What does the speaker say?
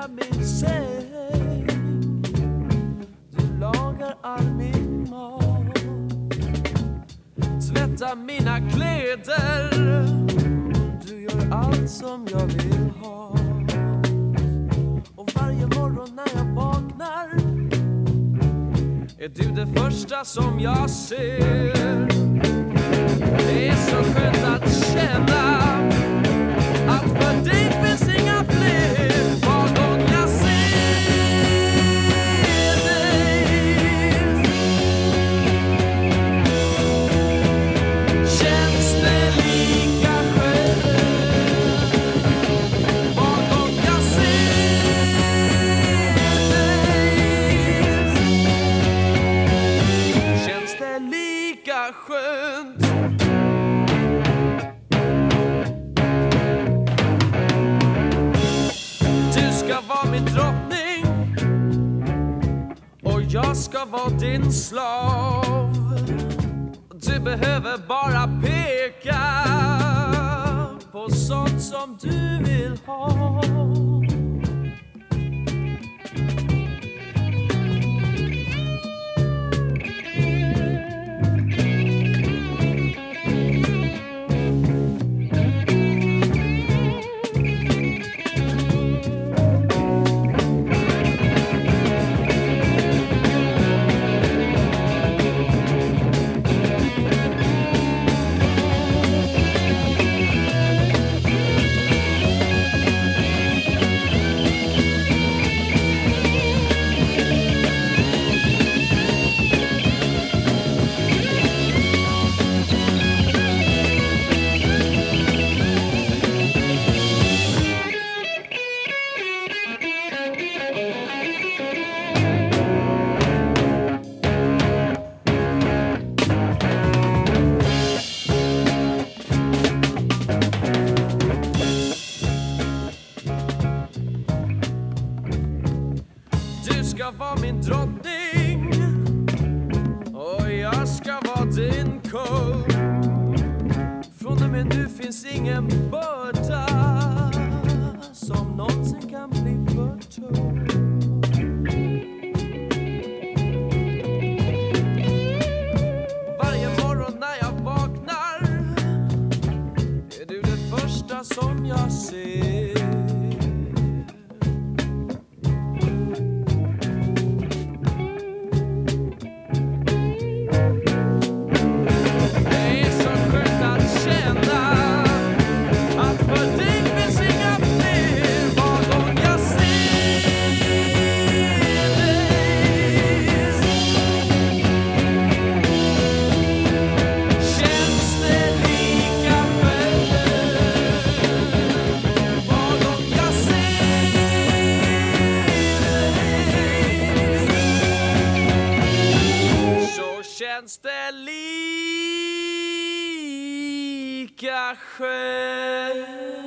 städa min säng. Du lagar all min mat. Tvättar mina kläder. Du gör allt som jag vill ha. Och varje morgon när jag vaknar är du det första som jag ser. Det är så skönt att känna skönt. Du ska vara min drottning och jag ska vara din slav. Du behöver bara peka på sånt som du vill ha. Du ska vara min drottning och jag ska vara din kung. Från och med nu finns ingen börda som någonsin kan bli för tung. Varje morgon när jag vaknar är du det första som jag ser. Känns det lika skönt?